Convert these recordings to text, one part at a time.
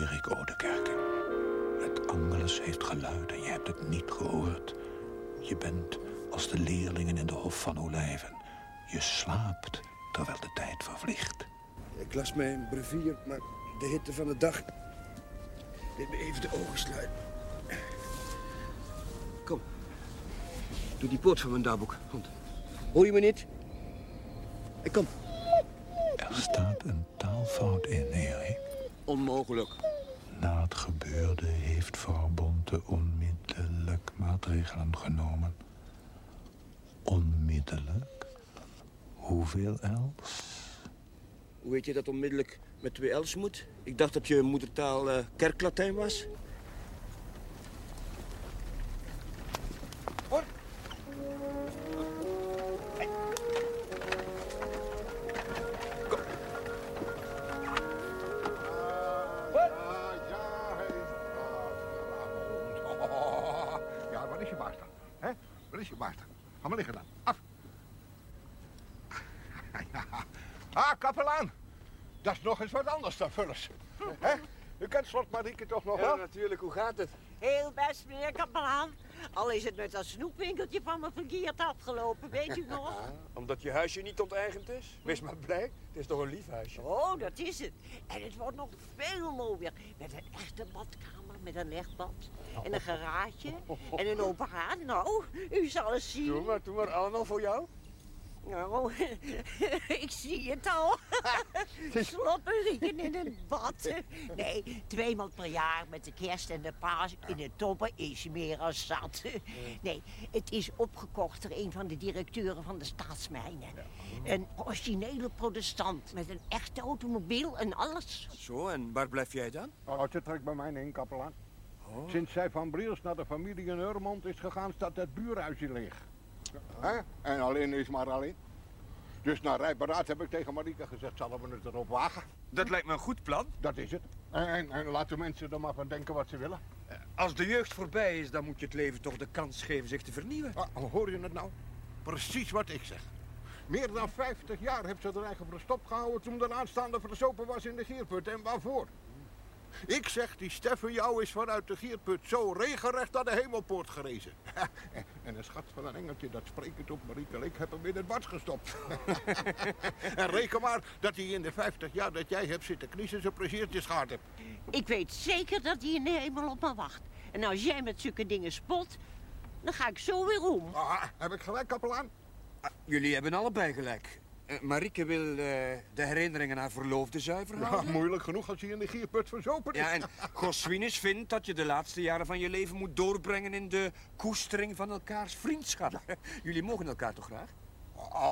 Marieke Oudekerke. Het Angelus heeft geluid en je hebt het niet gehoord. Je bent als de leerlingen in de Hof van Olijven. Je slaapt terwijl de tijd vervliegt. Ik las mijn brevier, maar de hitte van de dag... deed me even de ogen sluiten. Kom. Doe die poort van mijn dagboek, hond. Hoor je me niet? Ik kom. Er staat een taalfout in, Erik. Onmogelijk. Na het gebeurde heeft vrouw Bonte onmiddellijk maatregelen genomen. Onmiddellijk? Hoeveel els? Hoe weet je dat onmiddellijk met twee L's moet? Ik dacht dat je moedertaal eh, kerklatijn was. Wat is je baas dan? Ga maar liggen dan. Af. Ja. Ah, kapelaan. Dat is nog eens wat anders dan Vullis. Hè? U kent slot Marieke toch nog Ja, wel? natuurlijk. Hoe gaat het? Heel best, meneer kapelaan. Al is het met dat snoepwinkeltje van me verkeerd afgelopen, weet u nog? Omdat je huisje niet onteigend is? Wees maar blij. Het is toch een lief huisje? Oh, dat is het. En het wordt nog veel mooier. Met een echte badkamer, met een legbad. En een garage. En een open haard. Nou, u zal eens zien. Doe maar, doe maar. Allemaal voor jou. Nou, ik zie het al. Slopperieken in een bad. Nee, tweemaal per jaar met de kerst en de paas in de toppen is meer dan zat. Nee, het is opgekocht door een van de directeuren van de staatsmijnen. Een originele protestant met een echte automobiel en alles. Zo, en waar blijf jij dan? Oh, ze trekt bij mij in, kapelaan. Sinds zij van Briels naar de familie in Urmond is gegaan, staat het buurhuisje leeg. En alleen is maar alleen. Dus na rijberaad heb ik tegen Marieke gezegd, zullen we het erop wagen? Dat lijkt me een goed plan. Dat is het. En, en, en laten mensen er maar van denken wat ze willen. Als de jeugd voorbij is, dan moet je het leven toch de kans geven zich te vernieuwen. Ah, hoor je het nou? Precies wat ik zeg. Meer dan 50 jaar heeft ze er eigen verstopt gehouden toen de aanstaande verzopen was in de Gierput. En waarvoor? Ik zeg, die Steffen jou is vanuit de Gierput zo regenrecht naar de hemelpoort gerezen. en een schat van een engeltje, dat sprekend op Marieke Leek, heb hem in het bad gestopt. en reken maar dat hij in de 50 jaar dat jij hebt zitten kniezen zijn pleziertjes gehad hebt. Ik weet zeker dat hij in de hemel op me wacht. En als jij met zulke dingen spot, dan ga ik zo weer om. Ah, heb ik gelijk, kapelaan? Ah, Jullie hebben allebei gelijk. Eh, Marieke wil eh, de herinneringen aan haar verloofde zuiver Ja, houden. moeilijk genoeg als hij in de Gierput verzopen is. Ja, en Goswinus vindt dat je de laatste jaren van je leven moet doorbrengen in de koestering van elkaars vriendschap. Jullie mogen elkaar toch graag?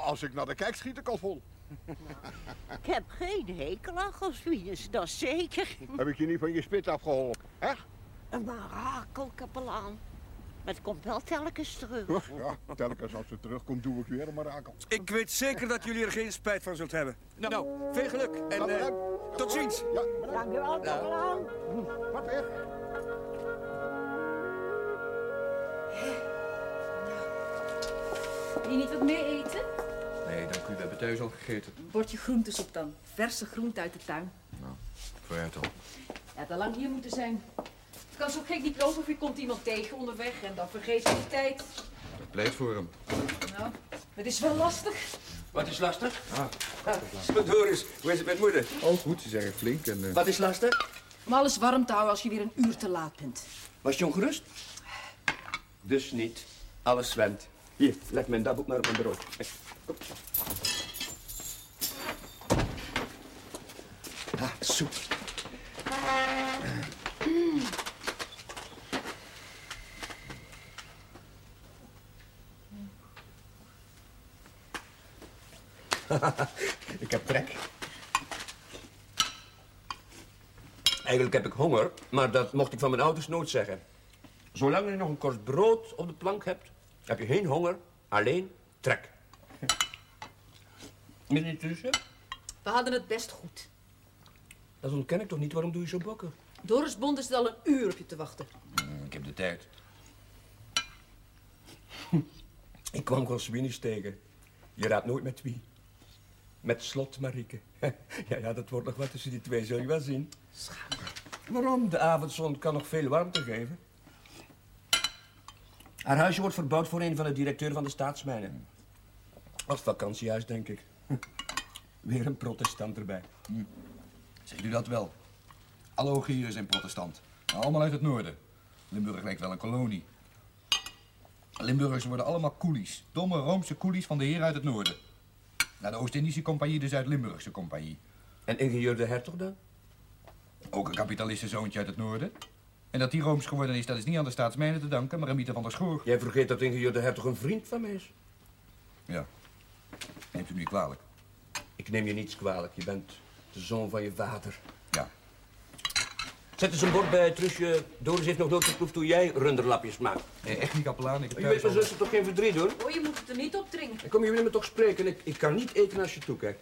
Als ik naar de kijk, schiet ik al vol. Ik heb geen hekel aan Goswinus, dat is zeker. Heb ik je niet van je spit afgeholpen? Hè? Een mirakel, kapelaan. Maar het komt wel telkens terug. Ja, telkens als ze terugkomt, doe ik weer een mirakel. Ik weet zeker dat jullie er geen spijt van zult hebben. Nou, veel geluk en eh, tot ziens. Ja, Dank u wel, kapelaan. wat weer? Wil je niet wat meer eten? Nee, dank u. We hebben thuis al gegeten. Een bordje groentesoep dan. Verse groente uit de tuin. Vooruit al. Ja, het had lang hier moeten zijn. Het kan zo gek niet lopen of je komt iemand tegen onderweg en dan vergeet je de tijd. Dat pleit voor hem. Nou, het is wel lastig. Wat is lastig? Ah, Doris, hoe is het met moeder? Oh, goed. Ze zeggen flink en... eh, Wat is lastig? Om alles warm te houden als je weer een uur te laat bent. Was je ongerust? Dus niet. Alles zwemt. Hier, leg mijn dagboek maar op mijn brood. Kom. Ah, soep. ik heb trek. Eigenlijk heb ik honger, maar dat mocht ik van mijn ouders nooit zeggen. Zolang je nog een korst brood op de plank hebt, heb je geen honger, alleen trek. Niet tussen? We hadden het best goed. Dat ontken ik toch niet, waarom doe je zo bokken? Doris Bond is al een uur op je te wachten. Ik heb de tijd. Ik kwam Goswinus tegen. Je raadt nooit met wie. Met slot, Marieke. Ja, ja, dat wordt nog wat tussen die twee, zul je wel zien. Schaam. Waarom? De avondzon kan nog veel warmte geven. Haar huisje wordt verbouwd voor een van de directeur van de staatsmijnen. Als vakantiehuis, denk ik. Weer een protestant erbij. Zegt u dat wel? Alle Ogieren zijn protestant. Maar allemaal uit het noorden. Limburg lijkt wel een kolonie. Limburgers worden allemaal koelies. Domme Roomse koelies van de heer uit het noorden. Naar de Oost-Indische compagnie, de Zuid-Limburgse compagnie. En ingenieur de hertog dan? Ook een kapitalistenzoontje uit het noorden. En dat die Rooms geworden is, dat is niet aan de staatsmijnen te danken, maar aan Mieter van der Schoor. Jij vergeet dat ingenieur de hertog een vriend van mij is. Ja. Neemt u me niet kwalijk. Ik neem je niets kwalijk. Je bent de zoon van je vader. Zet eens een bord bij het rusje. Doris heeft nog nooit geproefd hoe jij runderlapjes maakt. Eh, echt niet, kapelaan. Ik heb Je weet mijn zuster toch geen verdriet, hoor? Oh, je moet het er niet op dringen. En kom je willen me toch spreken? Ik, ik kan niet eten als je toekijkt.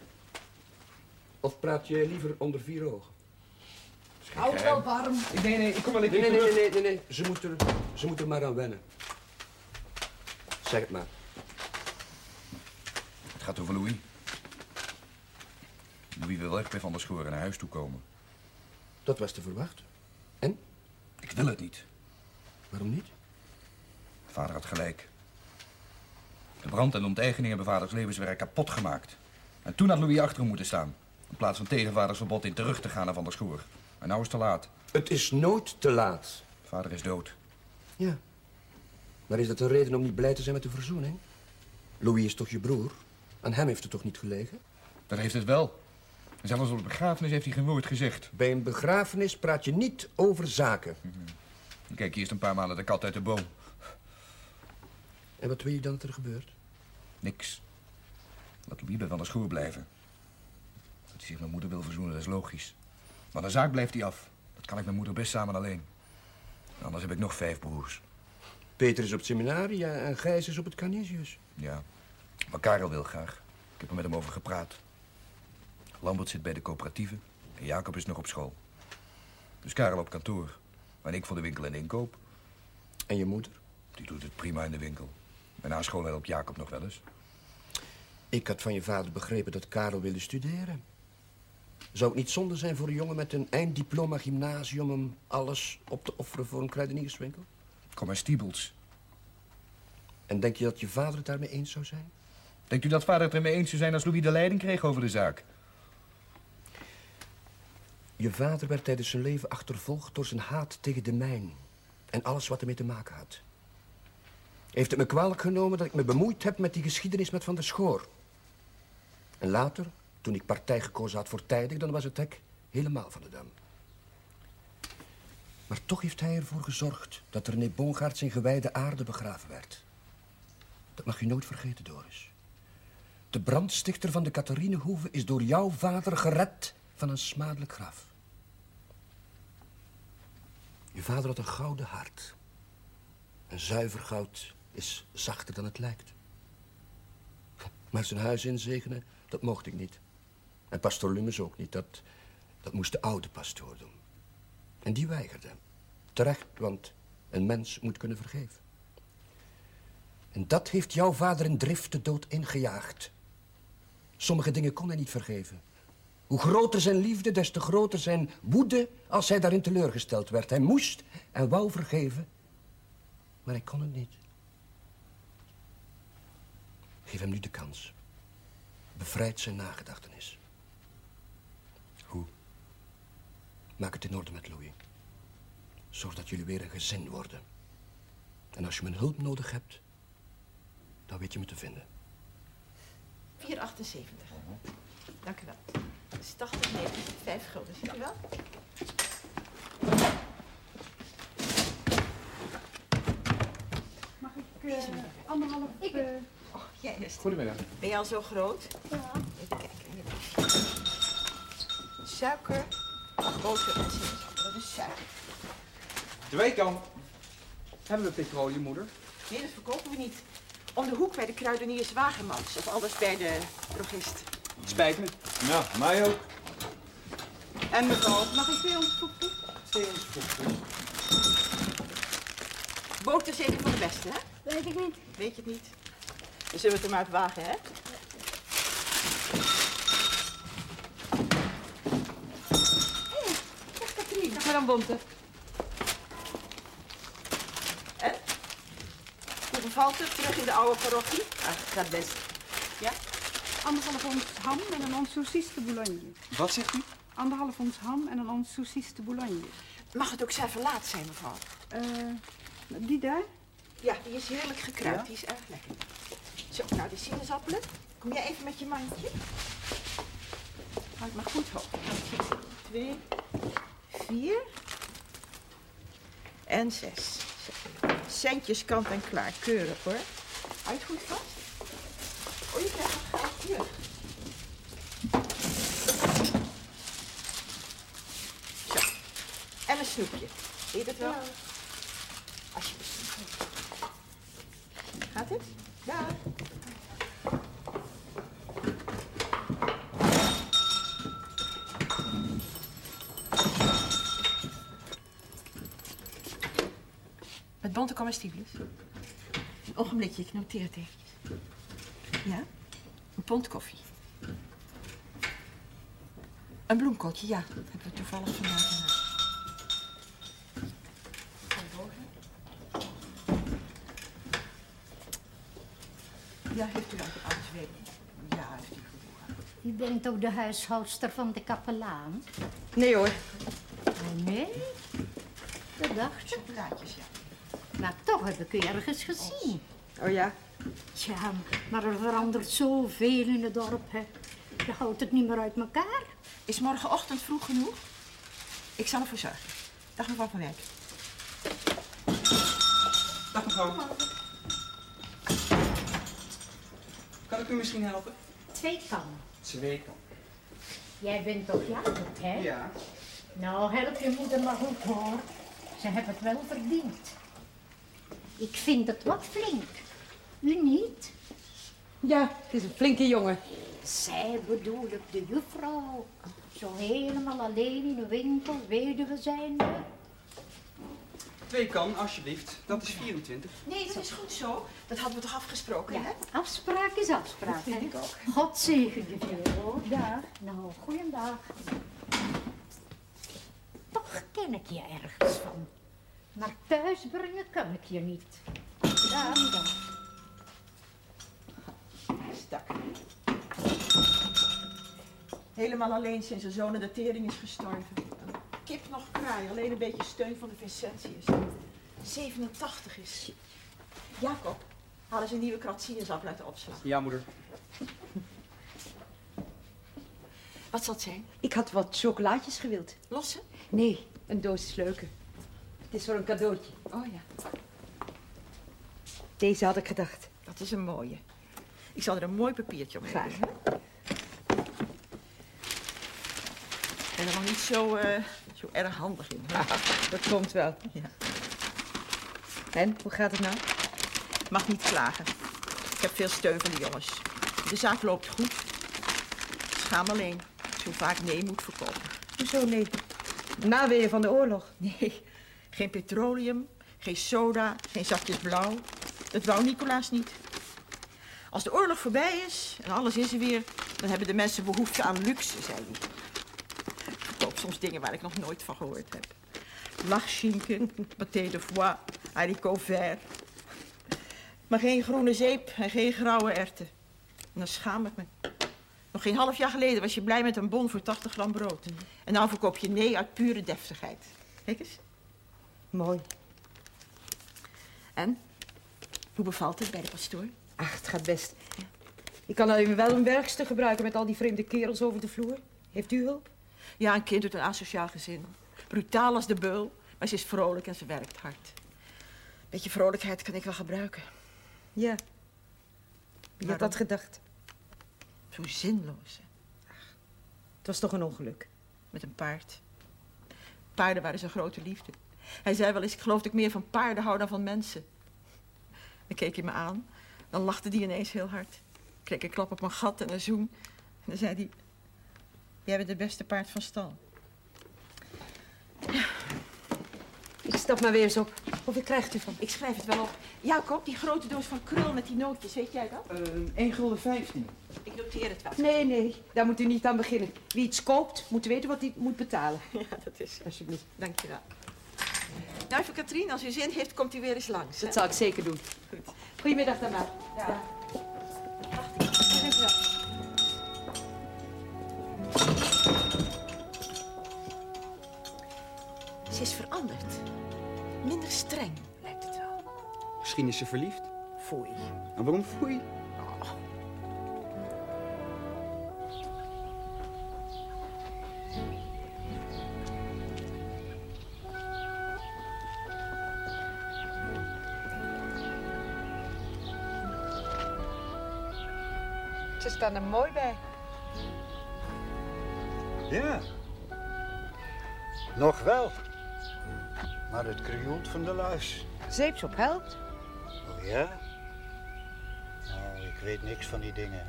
Of praat je liever onder vier ogen? Hou het wel warm. Nee, nee, ik kom wel even Nee, nee, terug. nee, nee, nee, nee. Ze moet, er, ze moet er maar aan wennen. Zeg het maar. Het gaat over Louis. Louis wil echt bij Van der Schoor naar huis toe komen. Dat was te verwachten. En? Ik wil het niet. Waarom niet? Vader had gelijk. De brand en de onteigening hebben vaders levenswerk kapot gemaakt. En toen had Louis achter hem moeten staan. In plaats van tegen vaders verbod in terug te gaan naar Van der Schoor. En nou is het te laat. Het is nooit te laat. Vader is dood. Ja. Maar is dat een reden om niet blij te zijn met de verzoening? Louis is toch je broer? Aan hem heeft het toch niet gelegen? Dat heeft het wel. En zelfs op de begrafenis heeft hij geen woord gezegd. Bij een begrafenis praat je niet over zaken. Kijk, hier is een paar maanden de kat uit de boom. En wat wil je dan dat er gebeurt? Niks. Laat Louis bij Van der Schoor blijven. Dat hij zich met moeder wil verzoenen, dat is logisch. Maar de zaak blijft hij af. Dat kan ik met moeder best samen alleen. Anders heb ik nog vijf broers. Peter is op het seminarie en Gijs is op het Canisius. Ja, maar Karel wil graag. Ik heb er met hem over gepraat. Lambert zit bij de coöperatieve en Jacob is nog op school. Dus Karel op kantoor en ik voor de winkel en inkoop. En je moeder? Die doet het prima in de winkel. En na school helpt Jacob nog wel eens. Ik had van je vader begrepen dat Karel wilde studeren. Zou het niet zonde zijn voor een jongen met een einddiploma gymnasium... om alles op te offeren voor een kruidenierswinkel? Kom maar, Stiebels. En denk je dat je vader het daarmee eens zou zijn? Denkt u dat vader het ermee eens zou zijn als Louis de leiding kreeg over de zaak? Je vader werd tijdens zijn leven achtervolgd door zijn haat tegen de mijn... en alles wat ermee te maken had. Heeft het me kwalijk genomen dat ik me bemoeid heb met die geschiedenis met Van der Schoor. En later, toen ik partij gekozen had voor tijdig... dan was het hek helemaal van de dam. Maar toch heeft hij ervoor gezorgd dat René Bongaerts in gewijde aarde begraven werd. Dat mag je nooit vergeten, Doris. De brandstichter van de Catharinehoeve is door jouw vader gered van een smadelijk graf. Je vader had een gouden hart. En zuiver goud is zachter dan het lijkt. Maar zijn huis inzegenen, dat mocht ik niet. En pastoor Lummes ook niet. Dat, dat moest de oude pastoor doen. En die weigerde. Terecht, want een mens moet kunnen vergeven. En dat heeft jouw vader in drift de dood ingejaagd. Sommige dingen kon hij niet vergeven. Hoe groter zijn liefde, des te groter zijn woede als hij daarin teleurgesteld werd. Hij moest en wou vergeven, maar hij kon het niet. Geef hem nu de kans. Bevrijd zijn nagedachtenis. Hoe? Maak het in orde met Louis. Zorg dat jullie weer een gezin worden. En als je mijn hulp nodig hebt, dan weet je me te vinden. 4,78. Dank u wel. Dat is 80, 90, 5 gulden, ziet u wel? Mag ik eh, anderhalf... Ik... Oh, jij is Goedemiddag. Ben je al zo groot? Ja. Even kijken. Suiker, boter en sinaasappel. Dat is suiker. Twee kan. Hebben we petroleum, moeder? Nee, dat verkopen we niet. Om de hoek bij de kruideniers Wagemans. Of anders bij de drogist. Spijt me. Ja, mij ook. En mevrouw, mag ik bij ons? Twee ons. Boter zeker van de beste, hè? Weet ik niet. Weet je het niet? Dan zullen we het er maar uit wagen, hè? Dag dan Bonte. En? Hoe bevalt het terug in de oude parochie? Ach, gaat best. Ja? Anderhalf ons ham en een ons saucisse de boulogne. Wat zegt u? Anderhalf ons ham en een ons saucisse de boulogne. Mag het ook servelaat zijn, mevrouw? Eh, die daar? Ja, die is heerlijk gekruid. Ja? Die is erg lekker. Zo, nou, die sinaasappelen. Kom jij even met je mandje? Houd maar goed hoog. Twee, vier en zes. Zo. Centjes kant en klaar. Keurig hoor. Houd goed vast. Oh, je krijgt terug. Zo. En een snoepje. Zie je dat wel? Alsjeblieft. Gaat het? Ja. Met bonte comestibles. Een ogenblikje, ik noteer het eventjes. Ja? Pond koffie. Een bloemkooltje, ja. Dat hebben we toevallig vandaag huis. Ja, heeft u dat alles weer? Ja, heeft u goed. U bent ook de huishoudster van de kapelaan? Nee hoor. Oh, nee? Dat dacht ik. Chocolaatjes, ja. Maar toch heb ik u ergens gezien. Oh ja? Ja, maar er verandert zoveel in het dorp, hè. Je houdt het niet meer uit elkaar. Is morgenochtend vroeg genoeg? Ik zal ervoor zorgen. Dag mevrouw van Wijk. Dag mevrouw. Kan ik u misschien helpen? Twee kan. Twee kan. Jij bent toch Jacob, hè? Ja. Nou, help je moeder maar goed, hoor. Ze hebben het wel verdiend. Ik vind het wat flink. U niet? Ja, het is een flinke jongen. Zij bedoel ik, de juffrouw. Zo helemaal alleen in een winkel, weduwe zijnde. Twee kan, alsjeblieft. Dat is 24. Nee, dat is goed zo. Dat hadden we toch afgesproken, Ja, hè? afspraak is afspraak. Dat vind hè? ik ook. God zegen je veel, hoor. Dag. Nou, goeiedag. Toch ken ik je ergens van. Maar thuis brengen kan ik je niet. Dag. dag. Helemaal alleen sinds zijn zoon de tering is gestorven. Een kip nog kraai, alleen een beetje steun van de Vincentius. 87 is. Jacob, haal eens een nieuwe krat sinaasappel uit de opslag. Ja, moeder. Wat zal het zijn? Ik had wat chocolaatjes gewild. Losse? Nee, een doos sleuken. Het is voor een cadeautje. Oh ja, Deze had ik gedacht. dat is een mooie. Ik zal er een mooi papiertje op Graag. geven. Ik ben er nog niet zo, eh, zo erg handig in. Dat komt wel. Ja. En, hoe gaat het nou? Mag niet klagen. Ik heb veel steun van de jongens. De zaak loopt goed. Schaam alleen. Zo vaak nee moet verkopen. Hoezo nee? Naweeën van de oorlog. Nee, geen petroleum, geen soda, geen zakjes blauw. Dat wou Nicolaas niet. Als de oorlog voorbij is en alles is er weer, dan hebben de mensen behoefte aan luxe, zei hij. Soms dingen waar ik nog nooit van gehoord heb. Lachschinken, pâté de foie, haricot vert. Maar geen groene zeep en geen grauwe erwten. En dan schaam ik me. Nog geen half jaar geleden was je blij met een bon voor 80 gram brood. En nou verkoop je nee uit pure deftigheid. Kijk eens. Mooi. En? Hoe bevalt het bij de pastoor? Ach, het gaat best. Ik kan alleen wel een werkster gebruiken met al die vreemde kerels over de vloer. Heeft u hulp? Ja, een kind uit een asociaal gezin. Brutaal als de beul, maar ze is vrolijk en ze werkt hard. Beetje vrolijkheid kan ik wel gebruiken. Ja. Wie had dat gedacht? Zo zinloos. hè. Het was toch een ongeluk. Met een paard. Paarden waren zijn grote liefde. Hij zei wel eens, ik geloof dat ik meer van paarden hou dan van mensen. Dan keek hij me aan. Dan lachte hij ineens heel hard. Kreeg een klap op mijn gat en een zoen. En dan zei hij, jij bent het beste paard van stal. Ik stap maar weer eens op. Hoeveel krijgt u van? Ik schrijf het wel op. Jacob, die grote doos van krul met die nootjes, weet jij dat? Eén gulden 15. Ik noteer het wel. Nee, nee, daar moet u niet aan beginnen. Wie iets koopt, moet weten wat hij moet betalen. Ja, dat is... Alsjeblieft. Dank je wel. Nou, voor Katrien, als u zin heeft, komt u weer eens langs. Dat zal ik zeker doen. Goed. Goedemiddag dan maar. Ja. Misschien is ze verliefd. Foei. En waarom foei? Ze staan er mooi bij. Ja. Nog wel. Maar het krioelt van de luis. Zeepsop helpt. Ja? Nou, ik weet niks van die dingen.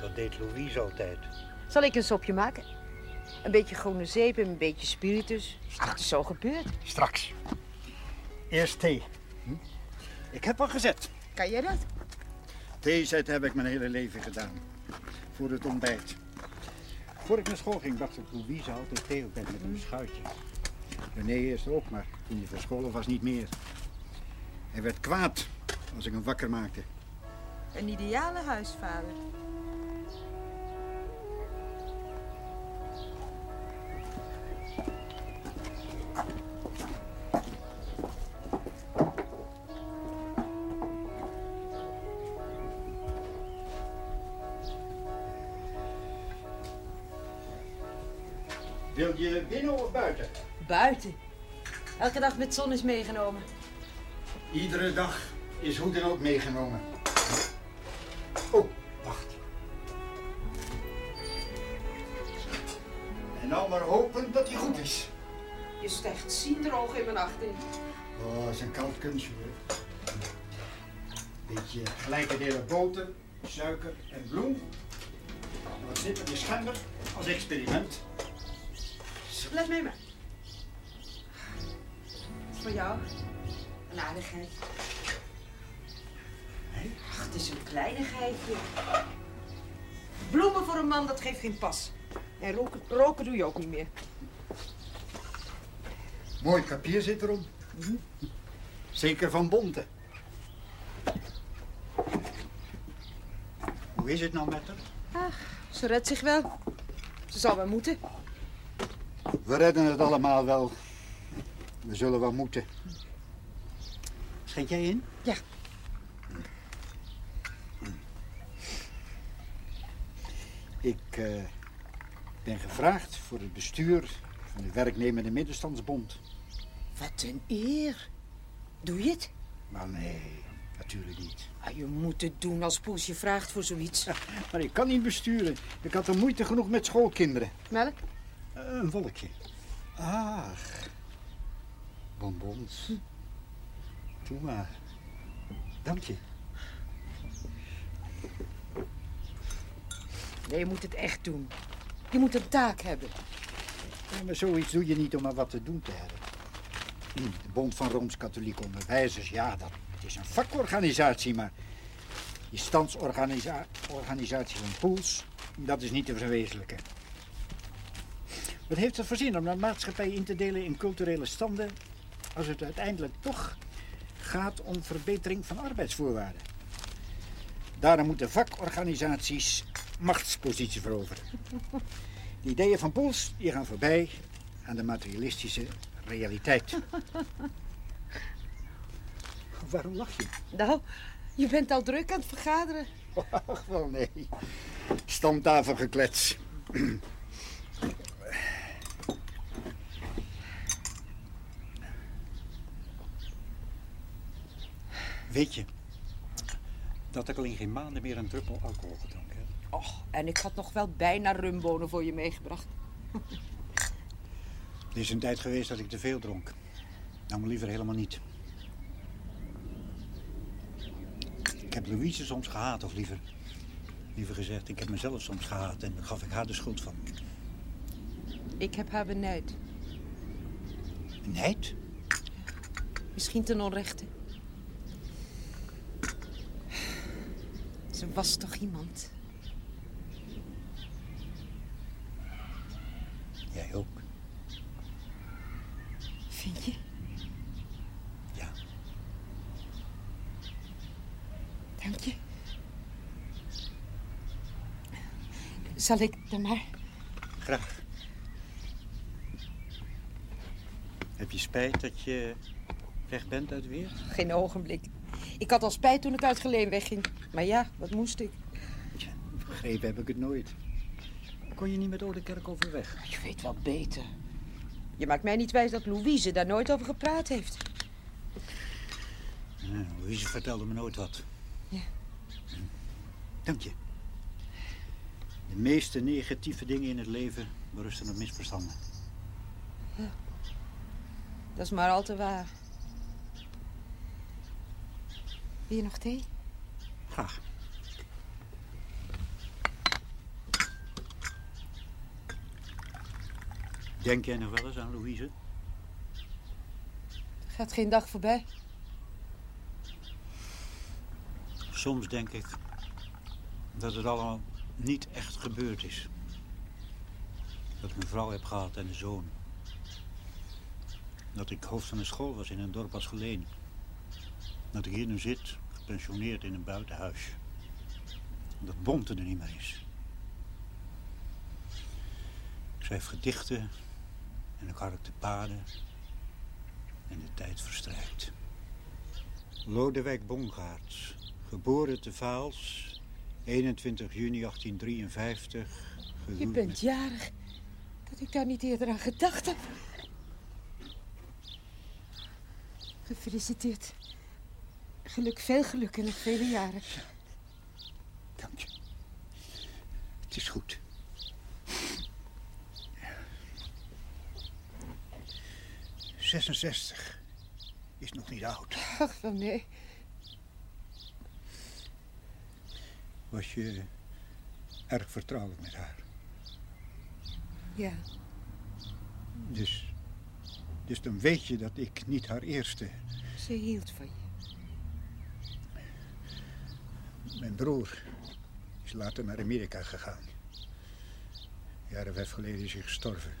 Dat deed Louise altijd. Zal ik een sopje maken? Een beetje groene zeep en een beetje spiritus. Ach, het is zo gebeurd. Straks. Eerst thee. Hm? Ik heb al gezet. Kan jij dat? Thee zetten heb ik mijn hele leven gedaan. Voor het ontbijt. Voor ik naar school ging, dacht ik Louise altijd thee op met een schuitje. René eerst ook, maar toen hij verscholen was niet meer. Hij werd kwaad als ik hem wakker maakte. Een ideale huisvader. Wil je binnen of buiten? Buiten. Elke dag met zon is meegenomen. Iedere dag is hoe dan ook meegenomen. Oh, wacht. En nou maar hopen dat hij goed is. Je stijgt ziendroog in mijn achterin. Oh, dat is een koud kunstje hoor. Beetje gelijke delen boter, suiker en bloem. Wat zit er in schuimer als experiment. Let mee maar. Voor jou. Een aardigheid. Het is een kleinigheidje. Bloemen voor een man, dat geeft geen pas. En roken, roken doe je ook niet meer. Mooi papier zit erom. Zeker van Bonte. Hoe is het nou met haar? Ach, ze redt zich wel. Ze zal wel moeten. We redden het allemaal wel. We zullen wel moeten. Schenk jij in? Ja. Ik eh, ben gevraagd voor het bestuur van de werknemende middenstandsbond. Wat een eer. Doe je het? Maar nee, natuurlijk niet. Ah, je moet het doen als Poes je vraagt voor zoiets. Maar ik kan niet besturen. Ik had er moeite genoeg met schoolkinderen. Melk? Eh, een wolkje. Ach. Bonbons. Doe maar. Dank je. Nee, je moet het echt doen. Je moet een taak hebben. Maar zoiets doe je niet om maar wat te doen te hebben. De Bond van Rooms-Katholieke Onderwijzers, ja, dat is een vakorganisatie, maar die standsorganisatie van pools, dat is niet te verwezenlijken. Wat heeft het voor zin om de maatschappij in te delen in culturele standen, als het uiteindelijk toch gaat om verbetering van arbeidsvoorwaarden? Daarom moeten vakorganisaties machtspositie veroveren. De ideeën van Poels die gaan voorbij aan de materialistische realiteit. Waarom lach je? Nou, je bent al druk aan het vergaderen. Ach, wel nee. Stamtafelgeklets. Weet je dat ik al in geen maanden meer een druppel alcohol gedronken heb? Och, en ik had nog wel bijna rumbonen voor je meegebracht. Er is een tijd geweest dat ik te veel dronk. Nou, maar liever helemaal niet. Ik heb Louise soms gehaat, of liever, liever gezegd, ik heb mezelf soms gehaat en daar gaf ik haar de schuld van. Ik heb haar benijd. Benijd? Misschien ten onrechte. Ze was toch iemand? Jij ook. Vind je? Ja. Dank je. Zal ik dan maar? Graag. Heb je spijt dat je weg bent uit Weer? Geen ogenblik. Ik had al spijt toen ik uit Geleen wegging. Maar ja, wat moest ik? Ja, begrepen heb ik het nooit. Kon je niet met Oudekerk overweg? Je weet wel beter. Je maakt mij niet wijs dat Louise daar nooit over gepraat heeft. Louise vertelde me nooit wat. Ja. Dank je. De meeste negatieve dingen in het leven berusten op misverstanden. Ja. Dat is maar al te waar. Wil je nog thee? Graag. Denk jij nog wel eens aan Louise? Er gaat geen dag voorbij. Soms denk ik dat het allemaal niet echt gebeurd is. Dat ik een vrouw heb gehad en een zoon. Dat ik hoofd van een school was in een dorp als Geleen. Dat ik hier nu zit, gepensioneerd in een buitenhuis. Dat Bonte er niet meer is. Ik schrijf gedichten en ik harkte paden. En de tijd verstrijkt. Lodewijk Bongaerts, geboren te Vaals, 21 juni 1853. Je bent met- jarig. Dat ik daar niet eerder aan gedacht heb. Gefeliciteerd. Geluk, veel geluk en nog vele jaren. Dank je. Het is goed. ...66 is nog niet oud. Ach, wel nee. Was je erg vertrouwelijk met haar? Ja. Dus, dus dan weet je dat ik niet haar eerste... Ze hield van je. Mijn broer is later naar Amerika gegaan. Jaren vijf geleden is hij gestorven.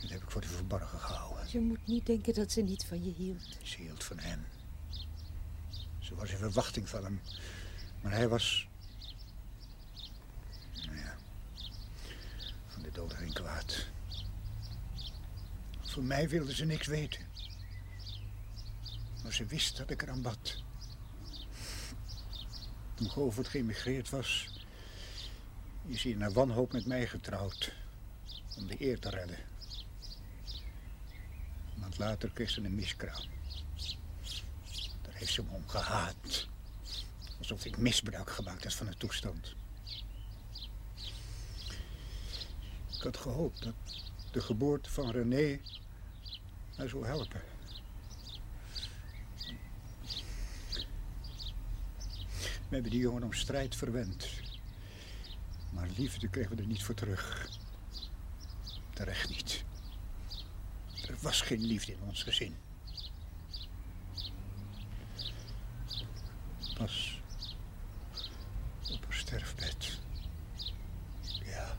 Dat heb ik voor de verborgen gehouden. Je moet niet denken dat ze niet van je hield. Ze hield van hem. Ze was in verwachting van hem. Maar hij was... Nou ja... Van de dood geen kwaad. Voor mij wilde ze niks weten. Maar ze wist dat ik eraan bad. Toen Govert geëmigreerd was... is hij naar wanhoop met mij getrouwd. Om de eer te redden. Maand later kreeg ze een miskraam. Daar heeft ze me om gehaat. Alsof ik misbruik gemaakt had van de toestand. Ik had gehoopt dat de geboorte van René haar zou helpen. We hebben die jongen om strijd verwend. Maar liefde kregen we er niet voor terug. Terecht niet. Er was geen liefde in ons gezin. Pas op haar sterfbed. Ja.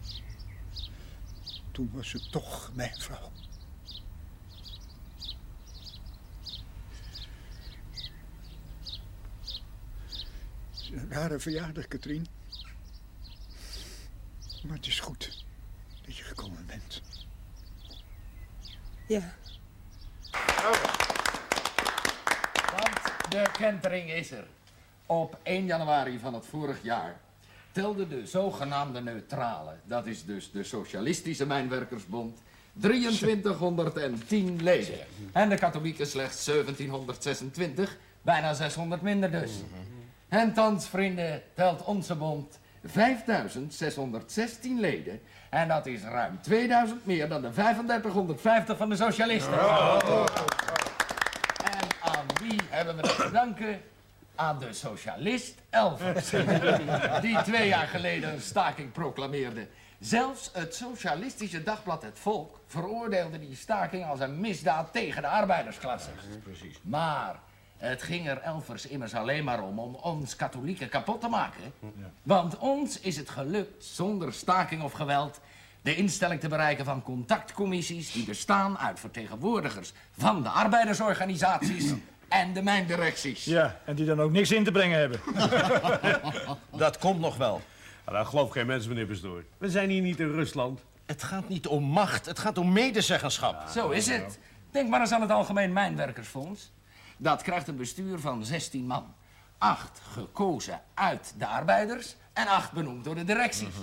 Toen was ze toch mijn vrouw. Een rare verjaardag, Katrien. Maar het is goed dat je gekomen bent. Ja. Want de kentering is er. Op 1 januari van het vorig jaar telde de zogenaamde neutrale, dat is dus de Socialistische Mijnwerkersbond, 2310 leden. En de katholieken slechts 1726, bijna 600 minder dus. En thans, vrienden, telt onze bond 5616 leden. En dat is ruim 2000 meer dan de 3550 van de socialisten. En aan wie hebben we dat te danken? Aan de socialist Elvers. Die twee jaar geleden een staking proclameerde. Zelfs het socialistische dagblad Het Volk veroordeelde die staking als een misdaad tegen de arbeidersklasse. Precies. Maar het ging er Elvers immers alleen maar om om ons katholieken kapot te maken. Want ons is het gelukt zonder staking of geweld de instelling te bereiken van contactcommissies die bestaan uit vertegenwoordigers van de arbeidersorganisaties En de mijndirecties. Ja, en die dan ook niks in te brengen hebben. Dat komt nog wel. Daar geloof geen mens, meneer Pastoor. We zijn hier niet in Rusland. Het gaat niet om macht, het gaat om medezeggenschap. Zo is het. Denk maar eens aan het Algemeen Mijnwerkersfonds. Dat krijgt een bestuur van 16 man. Acht gekozen uit de arbeiders en acht benoemd door de directies.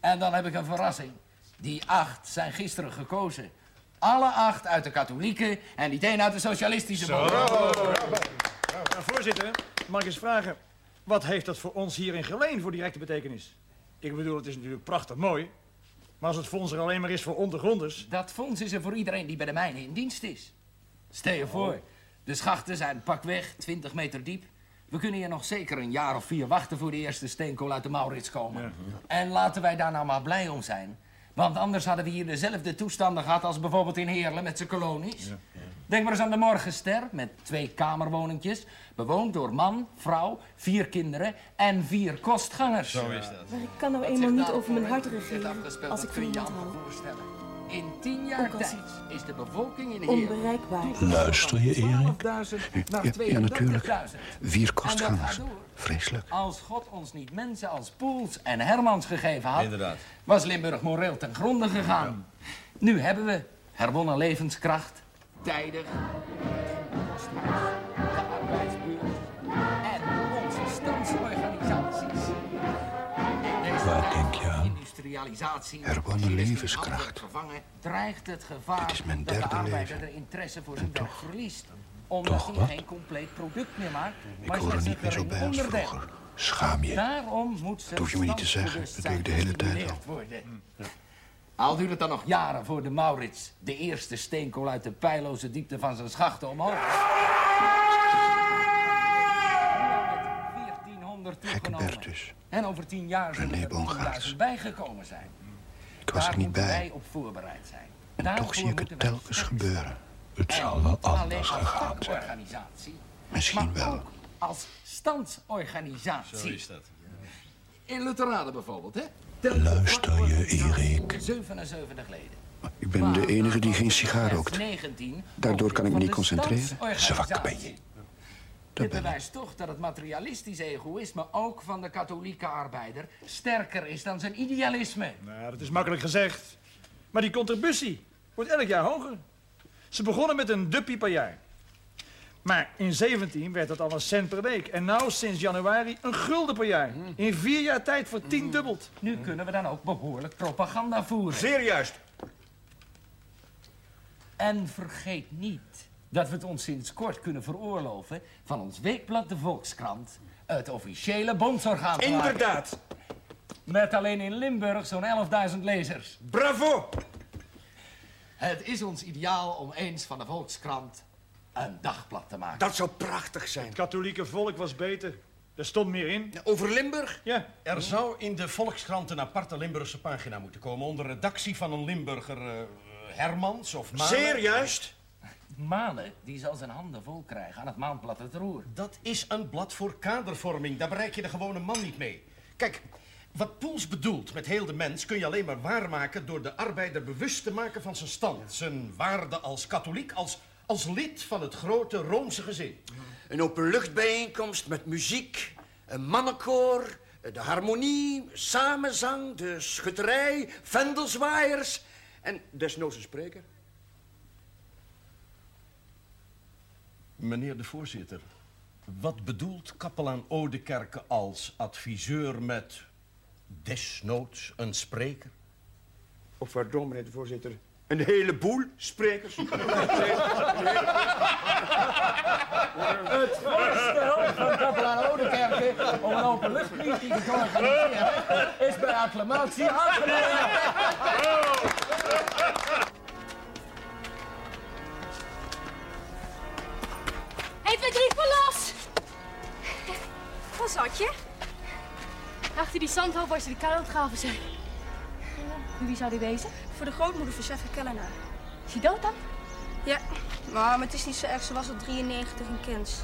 En dan heb ik een verrassing. Die acht zijn gisteren gekozen. Alle acht uit de katholieken en niet één uit de socialistische Zo. Nou, voorzitter, mag ik eens vragen... wat heeft dat voor ons hier in Geleen voor directe betekenis? Ik bedoel, het is natuurlijk prachtig mooi... maar als het fonds er alleen maar is voor ondergronders... Dat fonds is er voor iedereen die bij de mijnen in dienst is. Stel je voor, de schachten zijn pakweg 20 meter diep. We kunnen hier nog zeker een jaar of vier wachten voor de eerste steenkool uit de Maurits komen. En laten wij daar nou maar blij om zijn. Want anders hadden we hier dezelfde toestanden gehad als bijvoorbeeld in Heerlen met zijn kolonies. Denk maar eens aan de Morgenster met twee kamerwoningjes. Bewoond door man, vrouw, vier kinderen en vier kostgangers. Zo is dat. Maar ik kan nou eenmaal niet over mijn hart regeren als ik van iemand hou. In tien jaar tijd is de bevolking in Heerlen... Onbereikbaar. Luister je, Erik? 12.000 naar Ja, ja, natuurlijk. 32.000. Vier kostgangers. Vreselijk. Als God ons niet mensen als Poels en Hermans gegeven had... Inderdaad. was Limburg moreel ten gronde gegaan. Nu hebben we herwonnen levenskracht, tijdig, kosthuis, industrialisatie Herwonnen levenskracht. vervangen, dreigt het gevaar Dit is mijn dat de derde arbeider leven. de interesse voor zijn werk verliest. Omdat toch hij wat? geen compleet product meer maakt, Ik maar hoor er niet meer zo bij als vroeger. Schaam je. Daarom moet Dat hoef je me niet te zeggen. Dat doe ik de hele tijd al. worden. Al duurt het dan nog jaren voor de Maurits de eerste steenkool uit de pijloze diepte van zijn schachten omhoog. 1400 toegenomen. Bertus. En over tien jaar zullen René er Bongaerts. 10.000 bijgekomen zijn. Ik was er Daar niet moeten bij. wij op voorbereid zijn. En Daarvoor toch zie ik het moeten wij telkens gebeuren. Het zal wel niet alleen anders als gegaan zijn. Misschien maar wel. ook als standsorganisatie. Zo is dat. In Lutheranen bijvoorbeeld, hè? Luister je, Erik. 77 leden. Ik ben de enige die geen sigaar rookt. 19 Daardoor kan ik me niet concentreren. Zwak ben je. Dit bewijst toch dat het materialistische egoïsme ook van de katholieke arbeider sterker is dan zijn idealisme. Nou, dat is makkelijk gezegd. Maar die contributie wordt elk jaar hoger. Ze begonnen met een duppie per jaar. Maar in 17 werd dat al een cent per week. En nou sinds januari een gulden per jaar. In vier jaar tijd voor tien dubbeld. Nu kunnen we dan ook behoorlijk propaganda voeren. Zeer juist. En vergeet niet dat we het ons sinds kort kunnen veroorloven van ons weekblad De Volkskrant het officiële bondsorgaan te maken. Inderdaad. Met alleen in Limburg zo'n 11.000 lezers. Bravo! Het is ons ideaal om eens van de Volkskrant een dagblad te maken. Dat zou prachtig zijn. Het katholieke volk was beter. Er stond meer in. Over Limburg? Ja. Er zou in de Volkskrant een aparte Limburgse pagina moeten komen... onder redactie van een Limburger eh, Hermans of Mane. Zeer juist. Mane, die zal zijn handen vol krijgen aan het maandblad Het Roer. Dat is een blad voor kadervorming. Daar bereik je de gewone man niet mee. Kijk, wat Poels bedoelt met heel de mens... kun je alleen maar waarmaken door de arbeider bewust te maken van zijn stand. Zijn waarde als katholiek, als, als lid van het grote Roomse gezin. Een openluchtbijeenkomst met muziek, een mannenkoor, de harmonie, samenzang, de schutterij, vendelzwaaiers en desnoods een spreker. Meneer de voorzitter, wat bedoelt kapelaan Odekerke als adviseur met desnoods een spreker? Of pardon, meneer de voorzitter, een heleboel sprekers. Het voorstel van kapelaan Oudekerke om een openluchtmeeting te organiseren is bij acclamatie aangenomen. Hé, Patrick, los! Waar zat je? Achter die zandhoop waar ze de kuil graven zijn. Wie zou die wezen? Voor de grootmoeder van Chef Kellenaar. Is hij dood dan? Ja, maar het is niet zo erg. Ze was al 93 in Kens.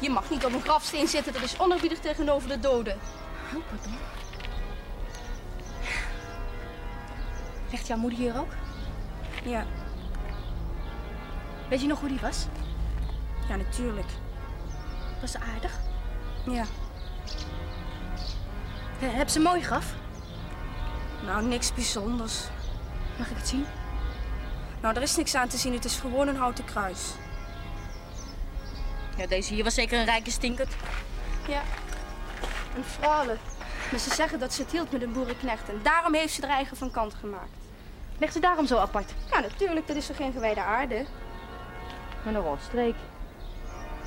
Je mag niet op een grafsteen zitten. Dat is onerbiedig tegenover de doden. Oh, pardon. Ligt jouw moeder hier ook? Ja. Weet je nog hoe die was? Ja, natuurlijk. Was ze aardig? Ja. He, heb ze een mooi graf? Nou, niks bijzonders. Mag ik het zien? Nou, er is niks aan te zien. Het is gewoon een houten kruis. Ja, deze hier was zeker een rijke stinkert. Ja. Een frale. Maar ze zeggen dat ze het hield met een boerenknecht. En daarom heeft ze er eigen van kant gemaakt. Ligt ze daarom zo apart? Ja, natuurlijk. Dat is toch geen gewijde aarde? Maar een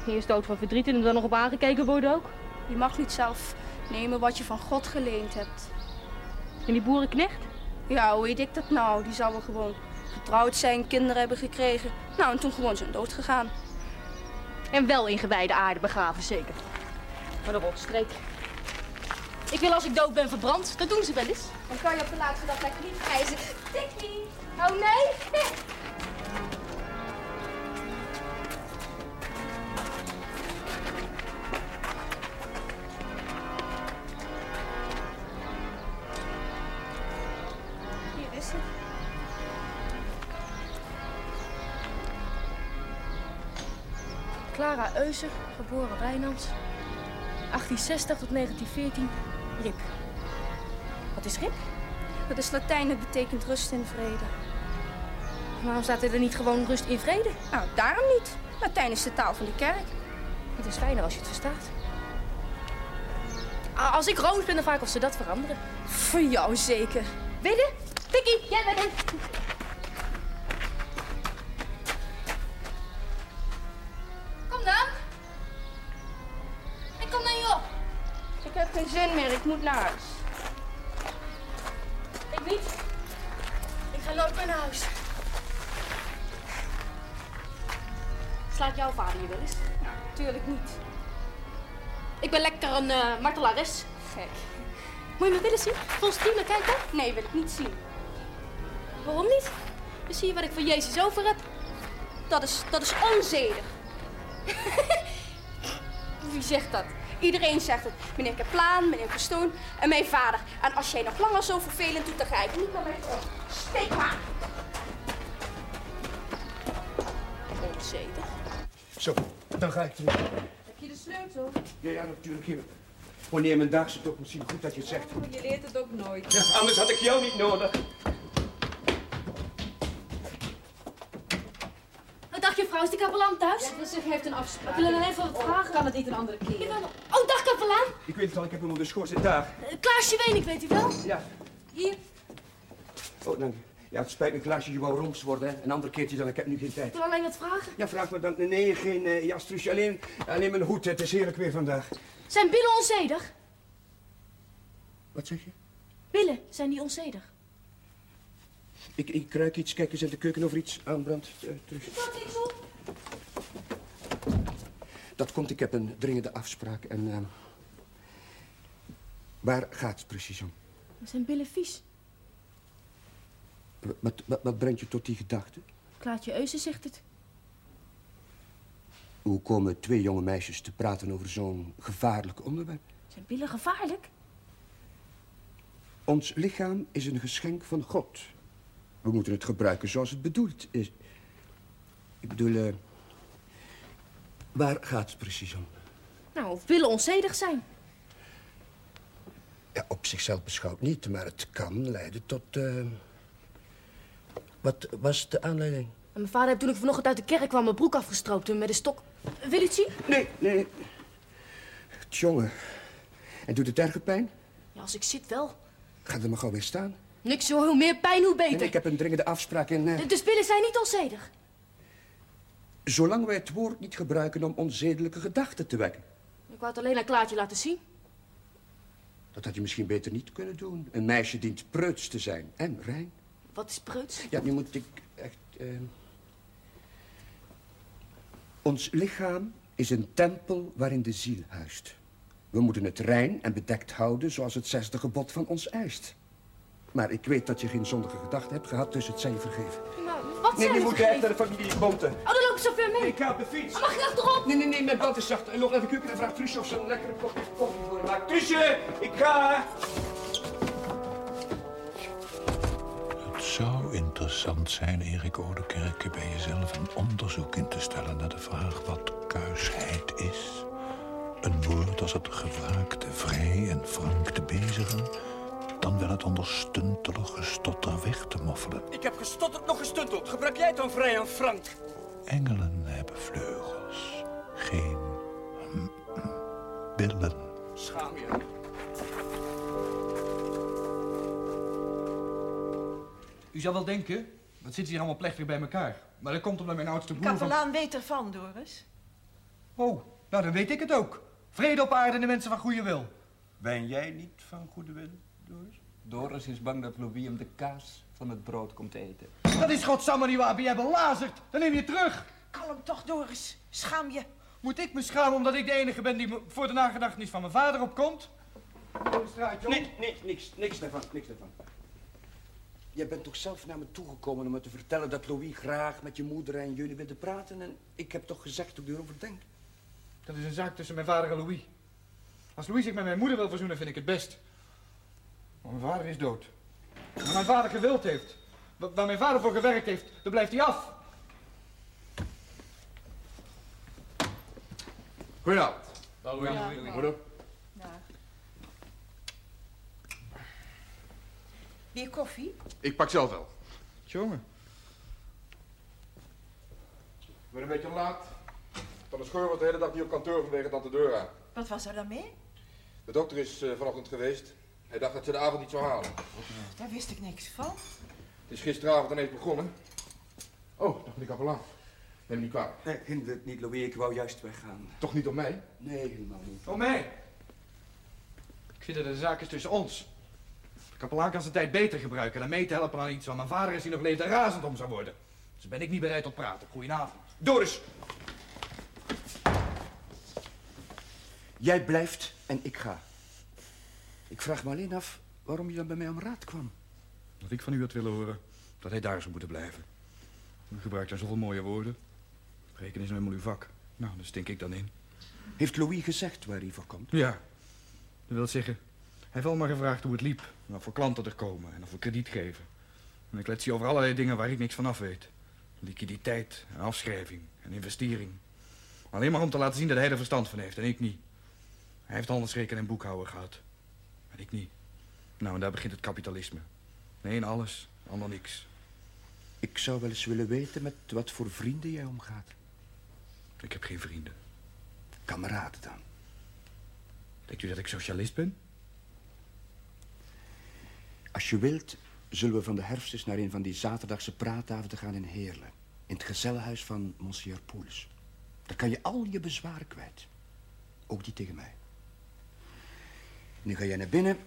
Eerst dood van verdriet en er dan nog op aangekeken worden ook. Je mag niet zelf nemen wat je van God geleend hebt. En die boerenknecht? Ja, hoe weet ik dat nou? Die zou wel gewoon getrouwd zijn, kinderen hebben gekregen. Nou, en toen gewoon zijn dood gegaan. En wel in gewijde aarde begraven, zeker. Maar een rotstreek. Ik wil als ik dood ben verbrand. Dat doen ze wel eens. Dan kan je op de laatste dag lekker niet reizen. Tikkie! Oh nee! Clara Euser, geboren Wijnands. 1860 tot 1914, Rip. Wat is Rip? Dat is Latijn, dat betekent rust en vrede. Waarom staat er dan niet gewoon rust in vrede? Nou, daarom niet. Latijn is de taal van de kerk. Het is fijner als je het verstaat. Als ik Rooms ben, dan vraag ik of ze dat veranderen. Voor jou zeker. Willen? Tikkie, jij bent hem. Moet naar huis. Ik niet. Ik ga nooit meer naar huis. Slaat jouw vader je wel eens? Nou, natuurlijk niet. Ik ben lekker een eh martelares. Gek. Moet je me willen zien? Volgens kijken? Nee, wil ik niet zien. Waarom niet? Dan zie je wat ik van Jezus over heb. Dat is, dat is onzedig. Wie zegt dat? Iedereen zegt het. Meneer Kaplaan, meneer Verstoon en mijn vader. En als jij nog langer zo vervelend doet, dan ga ik niet naar mij terug. Steek maar. Onzedig. Zo, dan ga ik terug. Heb je de sleutel? Ja, ja, natuurlijk. Hier. Wanneer mijn dag ze toch moet zien, goed dat je het zegt. Je leert het ook nooit. Ja, anders had ik jou niet nodig. Wat dacht je, vrouw? Is de kapelaan thuis? Ja, dus heeft een afspraak. Ik wil alleen even wat vragen. Kan het niet een andere keer? Jawel. Oh, dag kapelaan. Ik weet het al, ik heb hem op de schoorsteen. Dag. Uh, Klaasje Ween, ik weet u wel. Ja. Hier. Oh, dank je. Ja, het spijt me, Klaasje, je wou roms worden. Hè? Een ander keertje dan, ik heb nu geen Ik tijd. wil alleen wat vragen. Ja, vraag me dan. Nee, geen uh, jas, Truusje. Alleen, alleen mijn hoed. Het is heerlijk weer vandaag. Zijn billen onzedig? Wat zeg je? Billen, zijn die onzedig? Ik, ik ruik iets. Kijk eens in de keuken of er iets aanbrandt. Uh. Wat niks op? Dat komt, ik heb een dringende afspraak. En, uh, waar gaat het precies om? Zijn billen vies? Wat, wat, wat brengt je tot die gedachte? Klaartje Eusen zegt het. Hoe komen twee jonge meisjes te praten over zo'n gevaarlijk onderwerp? Zijn billen gevaarlijk? Ons lichaam is een geschenk van God. We moeten het gebruiken zoals het bedoeld is. Ik bedoel, uh, waar gaat het precies om? Nou, of billen onzedig zijn. Ja, op zichzelf beschouwd niet, maar het kan leiden tot... Uh... Wat was de aanleiding? En mijn vader heeft toen ik vanochtend uit de kerk kwam mijn broek afgestroopt met een stok. Wil u het zien? Nee, nee. Tjonge. En doet het erge pijn? Ja, als ik zit wel. Ga er maar gauw weer staan. Niks zo, hoe meer pijn, hoe beter. Ik heb een dringende afspraak in... Uh... De, de spillen zijn niet onzedig. Zolang wij het woord niet gebruiken om onzedelijke gedachten te wekken. Ik wou het alleen aan Klaartje laten zien. Dat had je misschien beter niet kunnen doen. Een meisje dient preuts te zijn. En rein. Wat is preuts? Ja, nu moet ik echt... Uh... Ons lichaam is een tempel waarin de ziel huist. We moeten het rein en bedekt houden zoals het zesde gebod van ons eist. Maar ik weet dat je geen zondige gedachten hebt gehad, dus het zij je vergeven. Nou, wat Nee, zijn nu moet jij naar de familie Bonte. Oh, dan loop ik zo ver mee. Ik ga op de fiets. Oh, mag ik achterop? Nee, nee, nee, mijn band is zacht. Loop naar de keuken en vraag Truusje of ze een lekkere kopje koffie voor je maakt. Truusje, ik ga... Het zou interessant zijn, Erik Oudekerke, bij jezelf een onderzoek in te stellen naar de vraag wat kuisheid is. Een woord als het gewraakte vrij en frank te bezigen... dan wel het onder stuntelige stotter weg te moffelen. Ik heb gestotterd nog gestunteld. Gebruik jij het dan vrij en frank? Engelen hebben vleugels, geen billen. Schaam je. U zou wel denken, wat zit hier allemaal plechtig bij elkaar. Maar dat komt omdat mijn oudste broer van... Kapelaan weet ervan, Doris. Oh, nou dan weet ik het ook. Vrede op aarde en de mensen van goede wil. Ben jij niet van goede wil, Doris? Doris is bang dat Louis hem de kaas van het brood komt eten. Dat is godsamme niet waar. Ben jij belazerd? Dan neem je terug. Kalm toch, Doris. Schaam je. Moet ik me schamen omdat ik de enige ben die voor de nagedachtenis van mijn vader opkomt? Nee, nee, niks, niks daarvan, niks daarvan. Jij bent toch zelf naar me toegekomen om me te vertellen dat Louis graag met je moeder en jullie wilde praten en ik heb toch gezegd hoe ik erover denk. Dat is een zaak tussen mijn vader en Louis. Als Louis zich met mijn moeder wil verzoenen, vind ik het best. Mijn vader is dood. Waar mijn vader gewild heeft, wa- waar mijn vader voor gewerkt heeft, daar blijft hij af. Goedenavond. Goedenavond. Moeder. Weer koffie? Ik pak zelf wel. Jongen. Ik ben een beetje laat. Van de Scheur was de hele dag niet op kantoor vanwege tante Dora. Wat was er dan mee? De dokter is eh, vanochtend geweest. Hij dacht dat ze de avond niet zou halen. Daar wist ik niks van. Het is gisteravond ineens begonnen. Oh, dag meneer kapelaan. Neem me niet kwalijk. Nee, hinder het niet, Louis. Ik wou juist weggaan. Toch niet om mij? Nee, helemaal niet. Om mij. Ik vind dat de zaak is tussen ons. De kapelaan kan zijn tijd beter gebruiken dan mee te helpen aan iets waar mijn vader is die nog leeft en razend om zou worden. Dus ben ik niet bereid tot praten. Goedenavond. Doris! Jij blijft en ik ga. Ik vraag me alleen af waarom je dan bij mij om raad kwam. Dat ik van u had willen horen dat hij daar zou moeten blijven. U gebruikt daar zoveel mooie woorden. Rekenen is nou helemaal uw vak. Nou, daar stink ik dan in. Heeft Louis gezegd waar hij voor komt? Ja. Dat wil zeggen, hij heeft al maar gevraagd hoe het liep. En of voor klanten er komen en of we krediet geven. En ik let zie over allerlei dingen waar ik niks van af weet. Liquiditeit, en afschrijving en investering. Alleen maar om te laten zien dat hij er verstand van heeft en ik niet. Hij heeft handelsrekening en boekhouder gehad. Ik niet. Nou, en daar begint het kapitalisme. De een alles, ander niks. Ik zou wel eens willen weten met wat voor vrienden jij omgaat. Ik heb geen vrienden. Kameraden dan? Denkt u dat ik socialist ben? Als je wilt, zullen we van de herfst eens naar een van die zaterdagse praatavonden gaan in Heerlen. In het gezellenhuis van Monsieur Poels. Daar kan je al je bezwaren kwijt. Ook die tegen mij. Nu ga jij naar binnen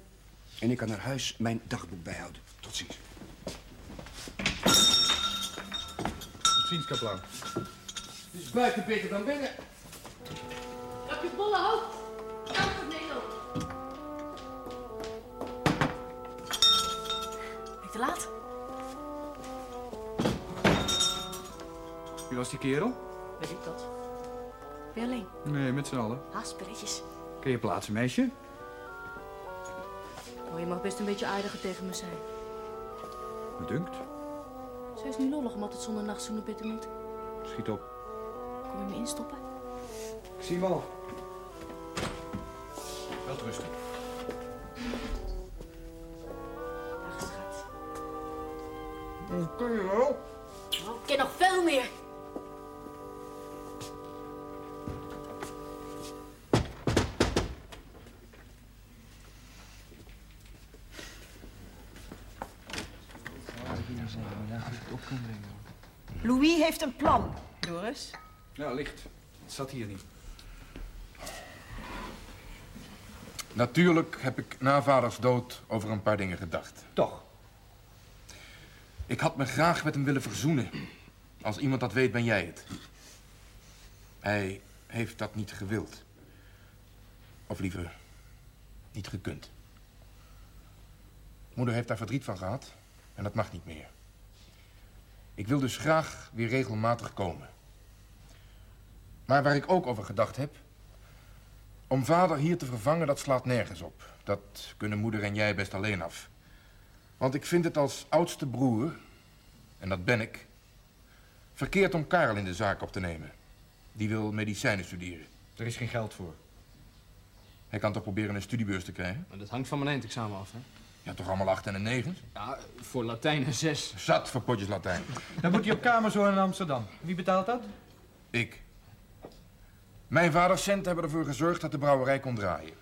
en ik kan naar huis mijn dagboek bijhouden. Tot ziens. Tot ziens, kapelaan. Het is buiten beter dan binnen. Heb je bolle hout? Elke Nederland. Ben ik te laat? Wie was die kerel? Weet ik dat. Ben je alleen? Nee, met z'n allen. Ha, spelletjes. Kun je plaatsen, meisje? Je mag best een beetje aardiger tegen me zijn. Me dunkt. Ze is niet lollig om altijd zonder nachtzoen op bed te moeten. Schiet op. Kom je me instoppen? Ik zie hem al. Wel rusten. Dag, schat. Kun je wel? Oh, ik ken nog veel meer. Louis heeft een plan, Doris. Ja, licht. Het zat hier niet. Natuurlijk heb ik na vaders dood over een paar dingen gedacht. Toch? Ik had me graag met hem willen verzoenen. Als iemand dat weet, ben jij het. Hij heeft dat niet gewild. Of liever, niet gekund. Moeder heeft daar verdriet van gehad en dat mag niet meer. Ik wil dus graag weer regelmatig komen. Maar waar ik ook over gedacht heb... om vader hier te vervangen, dat slaat nergens op. Dat kunnen moeder en jij best alleen af. Want ik vind het als oudste broer, en dat ben ik... verkeerd om Karel in de zaak op te nemen. Die wil medicijnen studeren. Er is geen geld voor. Hij kan toch proberen een studiebeurs te krijgen? Maar dat hangt van mijn eindexamen af, hè? Ja, toch allemaal acht en een negen? Ja, voor Latijn een zes. Zat voor potjes Latijn. Dan moet hij op kamer zo in Amsterdam. Wie betaalt dat? Ik. Mijn vaders centen hebben ervoor gezorgd dat de brouwerij kon draaien.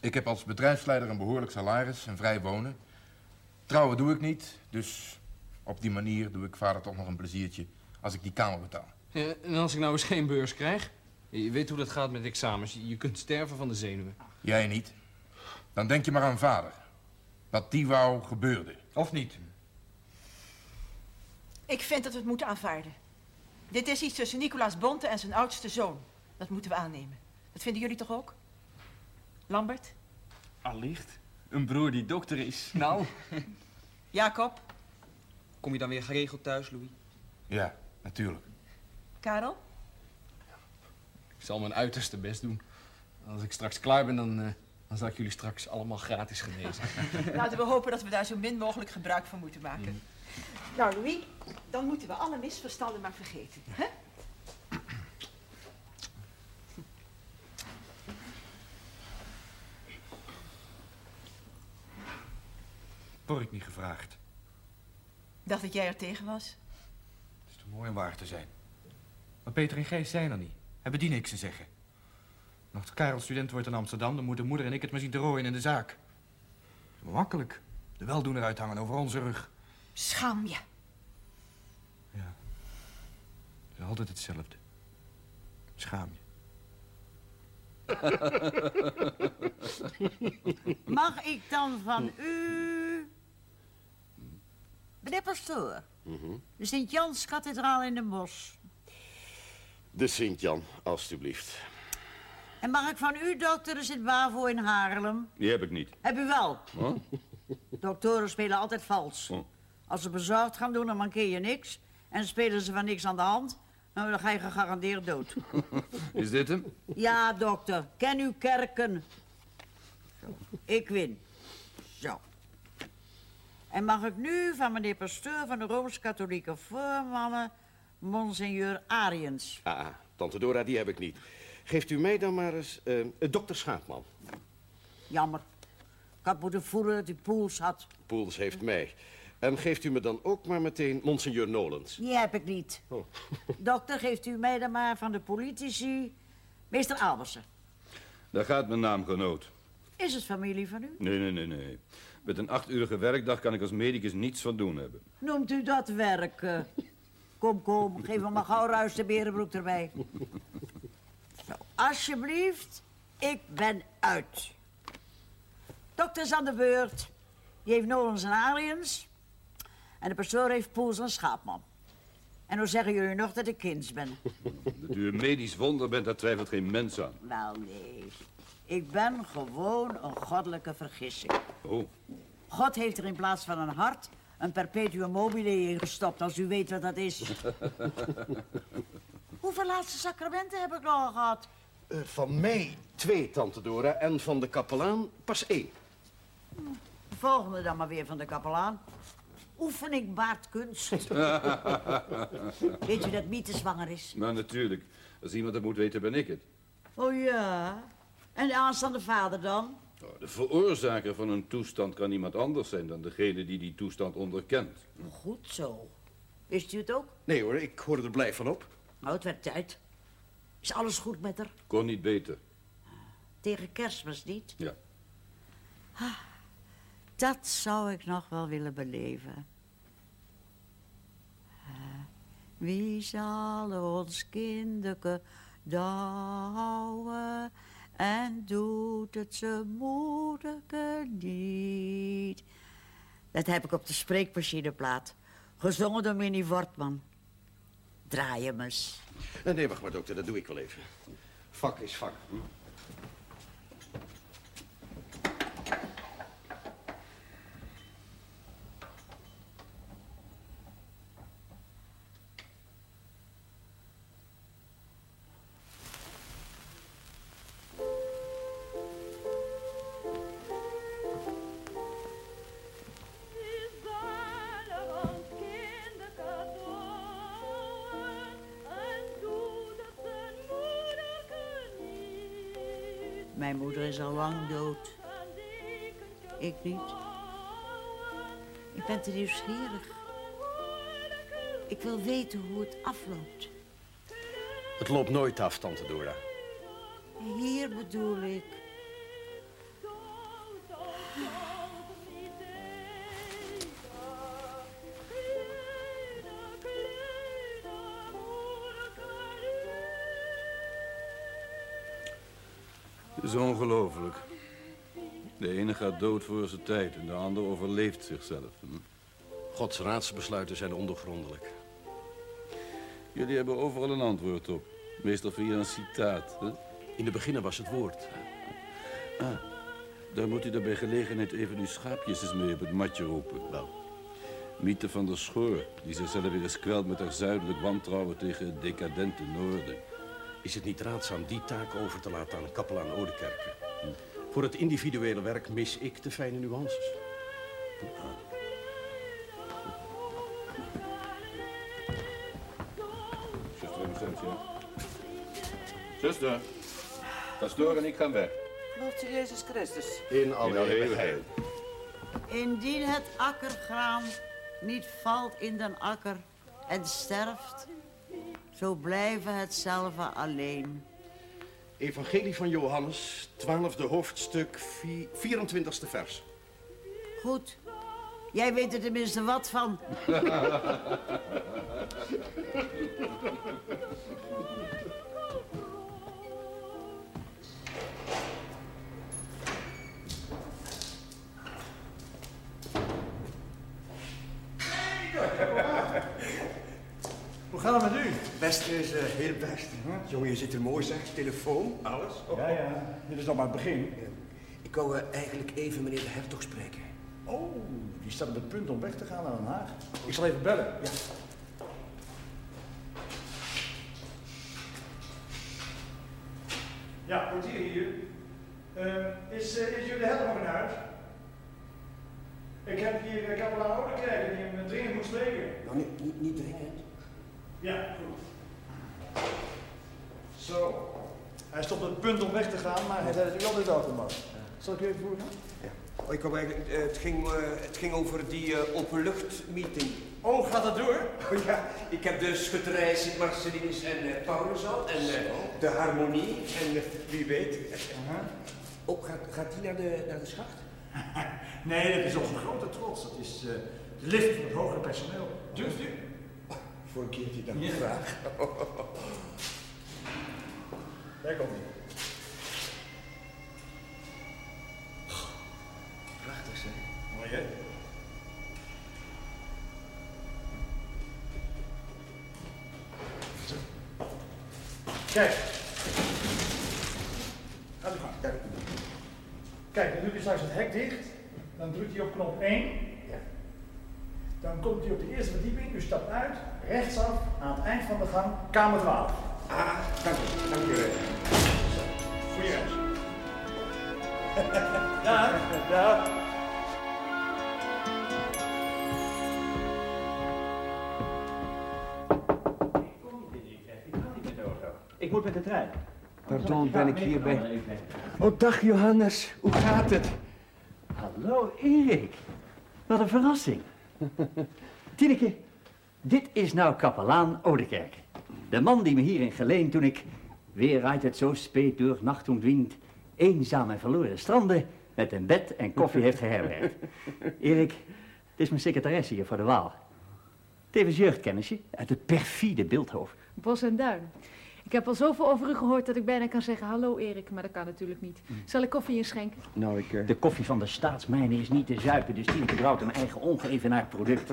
Ik heb als bedrijfsleider een behoorlijk salaris en vrij wonen. Trouwen doe ik niet, dus op die manier doe ik vader toch nog een pleziertje als ik die kamer betaal. Ja, en als ik nou eens geen beurs krijg? Je weet hoe dat gaat met examens. Je kunt sterven van de zenuwen. Jij niet. Dan denk je maar aan vader. Wat die wou gebeurde. Of niet? Ik vind dat we het moeten aanvaarden. Dit is iets tussen Nicolaas Bonte en zijn oudste zoon. Dat moeten we aannemen. Dat vinden jullie toch ook? Lambert? Allicht. Een broer die dokter is. Nou. Jacob? Kom je dan weer geregeld thuis, Louis? Ja, natuurlijk. Karel? Ik zal mijn uiterste best doen. Als ik straks klaar ben, dan, eh, dan zal ik jullie straks allemaal gratis genezen. Laten we hopen dat we daar zo min mogelijk gebruik van moeten maken. Nou, Louis, dan moeten we alle misverstanden maar vergeten. Hè? Pork niet gevraagd. Dacht dat jij er tegen was? Het is te mooi om waar te zijn. Maar Peter en Gijs zijn er niet. Hebben die niks te zeggen? Als Karel student wordt in Amsterdam, dan moeten moeder en ik het maar zien te rooien in de zaak. Makkelijk. De weldoener uithangen over onze rug. Schaam je. Het is altijd hetzelfde. Schaam je. Mag ik dan van u... Meneer pastoor, de Sint-Jans-kathedraal in Den Bosch. De Sint-Jan, alstublieft. En mag ik van u, dokter, de Sint-Bavo in Haarlem? Die heb ik niet. Heb u wel. Huh? Doktoren spelen altijd vals. Als ze bezorgd gaan doen, dan mankeer je niks. En spelen ze van niks aan de hand, nou, dan ga je gegarandeerd dood. Is dit hem? Ja, dokter, ken uw kerken. Zo. Ik win. Zo. En mag ik nu van meneer pastoor van de Rooms-Katholieke voormannen, monseigneur Ariens. Ah, tante Dora, die heb ik niet. Geeft u mij dan maar eens eh, dokter Schaapman. Jammer. Ik had moeten voelen dat hij poels had. Poels heeft mij. En geeft u me dan ook maar meteen monseigneur Nolens. Die heb ik niet. Oh. Dokter, geeft u mij dan maar van de politici, meester Albersen. Daar gaat mijn naamgenoot. Is het familie van u? Nee, nee, nee, nee. Met een achturige werkdag kan ik als medicus niets van doen hebben. Noemt u dat werken? Kom, kom, geef me maar gauw ruis de berenbroek erbij. Alsjeblieft, ik ben uit. Dokter is aan de beurt. Die heeft Nolens en Ariens. En de pastoor heeft Poels en Schaapman. En hoe zeggen jullie nog dat ik kind ben? Dat u een medisch wonder bent, daar twijfelt geen mens aan. Wel, nee. Ik ben gewoon een goddelijke vergissing. Oh, God heeft er in plaats van een hart een perpetuum mobile in gestopt, als u weet wat dat is. Hoeveel laatste sacramenten heb ik al gehad? Eh, van mij twee, tante Dora. En van de kapelaan pas één. De volgende dan maar weer van de kapelaan. Oefening baart kunst. weet u dat Miete zwanger is? maar natuurlijk. Als iemand het moet weten, ben ik het. Oh ja. En de aanstaande vader dan? Nou, De veroorzaker van een toestand kan niemand anders zijn dan degene die die toestand onderkent. Goed zo. Wist u het ook? Nee hoor, ik hoorde er blij van op. Nou, het werd tijd. Is alles goed met haar? Kon niet beter. Tegen kerstmis niet? Ja. Ah, dat zou ik nog wel willen beleven. Eh, Wie zal ons kinderke douwen en doet het ze moederke niet? Dat heb ik op de spreekmachineplaat. Gezongen door Minnie Wortman. Draai hem eens. Nee, wacht maar dokter, dat doe ik wel even. Vak is vak. hm? Mijn moeder is al lang dood. Ik niet. Ik ben te nieuwsgierig. Ik wil weten hoe het afloopt. Het loopt nooit af, tante Dora. Hier bedoel ik. Gaat dood voor zijn tijd en de ander overleeft zichzelf. Hm? Gods raadsbesluiten zijn ondergrondelijk. Jullie hebben overal een antwoord op. Meestal via een citaat. Hè? In de beginnen was het woord. Ah, dan moet u er bij gelegenheid even uw schaapjes eens mee op het matje roepen. Wel. Miete van der Schoor, die zichzelf weer eens kwelt met haar zuidelijk wantrouwen tegen het decadente noorden. Is het niet raadzaam die taak over te laten aan kapelaan Oudekerke? Voor het individuele werk mis ik de fijne nuances. Zuster Innocentia. Zuster, pastoor en ik gaan weg. Loopt u Jezus Christus? In alle eeuwigheid. Indien het akkergraan niet valt in den akker en sterft, zo blijven hetzelfde alleen. Evangelie van Johannes, 12e hoofdstuk, vi- 24e vers. Goed. Jij weet er tenminste wat van. Hoe gaat het met u? Best is eh, heel best. Jongen, je zit er mooi zeg. Telefoon, alles. Ja, ja. Dit is nog maar het begin. Ik wou eh, eigenlijk even meneer de hertog spreken. Oh, die staat op het punt om weg te gaan naar Den Haag. Ik zal even bellen. Ja, portier hier. Eh, is, eh, is jullie de hertog nog in huis? Ik heb hier uh, kapelaan Oudekerk die hem dringend moet spreken. Nou, niet, niet, niet dringend. Ja, goed. Zo. Hij stond op het punt om weg te gaan, maar Zal ik u even voorgaan? Oh, ik eigenlijk, eh, het, ging, eh, het ging over die uh, openluchtmeeting. Oh, gaat dat door? Oh, ja, ik heb de schutterij Sint Marcelinus en uh, Paulus al. En eh, de harmonie. En eh, wie weet. Oh, gaat, gaat die naar de, naar de schacht? Nee, dat is onze grote trots. Dat is eh, de lift van het hogere personeel. Durft u? Voor een keertje dan Ja. graag. Daar komt hij. Prachtig zeg. Mooi hè? Kijk. Gaat u gang. Kijk, dan doet u straks het hek dicht. Dan drukt u op knop 1. Dan komt u op de eerste verdieping. U stapt uit, rechtsaf, aan het eind van de gang, kamer 12. Ah, dank u. Dank u. Goeie reis. Ja, ja. Ik moet met de trein. Pardon, ben ik hierbij? Oh, dag Johannes. Hoe gaat het? Hallo Erik. Wat een verrassing. Tineke, dit is nou kapelaan Oudekerk. De man die me hierin geleend toen ik, weer rijdt het zo speet door nacht und wind, eenzaam en verloren stranden, met een bed en koffie heeft geherbergd. Erik, het is mijn secretaresse hier voor de Waal. Tevens jeugdkennisje uit het perfide Beeldhoven. Bos en Duin. Ik heb al zoveel over u gehoord dat ik bijna kan zeggen hallo Erik, maar dat kan natuurlijk niet. Zal ik koffie inschenken? Nou, ik... De koffie van de staatsmijnen is niet te zuipen, dus Tineke brouwt een eigen ongeëvenaard product.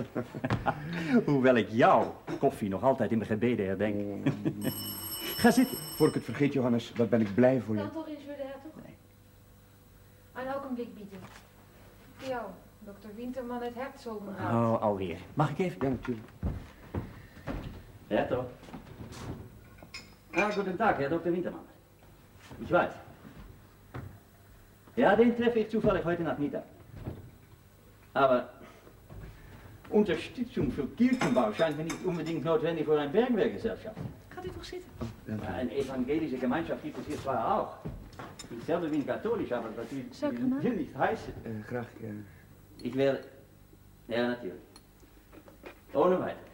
Hoewel ik jouw koffie nog altijd in mijn gebeden herdenk. Ga zitten. Voor ik het vergeet, Johannes, wat ben ik blij voor je. Kan toch eens voor de hertog? Nee. Een ogenblik bieden. Voor jou, dokter Winterman uit Herzogenraad. Oh, alweer. Mag ik even? Ja, natuurlijk. Ja? Ah, guten Tag, Herr Dr. Wintermann. Ich weiß. Ja, den treffe ich zufällig heute Nacht Mittag. Aber Unterstützung für Kirchenbau scheint mir nicht unbedingt notwendig für eine Bergwehrgesellschaft. Gaat u toch zitten? Ja, eine evangelische Gemeinschaft gibt es hier zwar auch, Hetzelfde wie een katholisch, aber dat wil niet heißen. Eh, graag, ja. Ik wil... Ja, natuurlijk. Ohne weiter.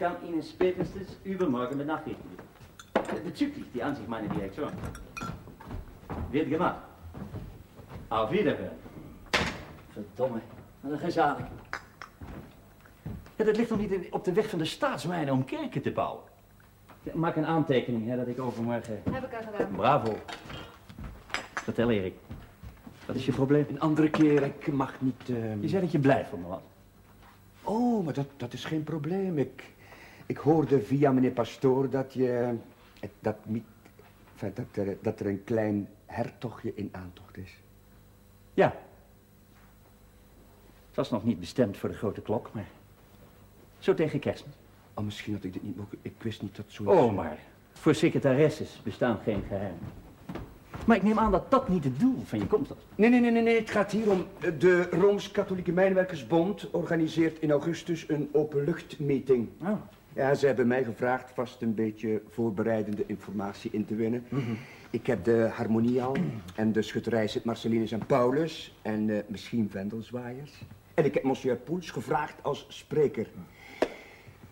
Ich kann Ihnen spätestens übermorgen Benachrichtigen. Bezüglich die Ansicht meiner Direktion. Wird gemacht. Auf Wiederhören. Verdomme, wat een gezalig. Ja, dat ligt toch niet in- op de weg van de staatsmijnen om kerken te bouwen? Ja, Maak een aantekening hè, dat ik overmorgen... Heb ik al gedaan. Bravo. Vertel Erik. Wat is je probleem? Een andere keer, ik mag niet... eh, Je zei dat je blij voor me was. Oh, maar dat, dat is geen probleem. Ik, ik hoorde via meneer Pastoor dat je... Dat, dat, er, dat er een klein hertogje in aantocht is. Ja. Het was nog niet bestemd voor de grote klok, maar... Zo tegen kerstmis. Oh, misschien had ik dit niet mogen... Ik wist niet dat zoiets... Oh, maar voor secretaresses bestaan geen geheimen. Maar ik neem aan dat dat niet het doel van je komst was. Nee, nee, nee, nee, nee. Het gaat hier om... eh, De Rooms-Katholieke Mijnwerkersbond organiseert in augustus een openluchtmeeting. Oh. Ja, ze hebben mij gevraagd vast een beetje voorbereidende informatie in te winnen. Ik heb de harmonie al en de schutterij Sint Marcelinus en Paulus en eh, misschien Vendelzwaaiers. En ik heb monsieur Poels gevraagd als spreker.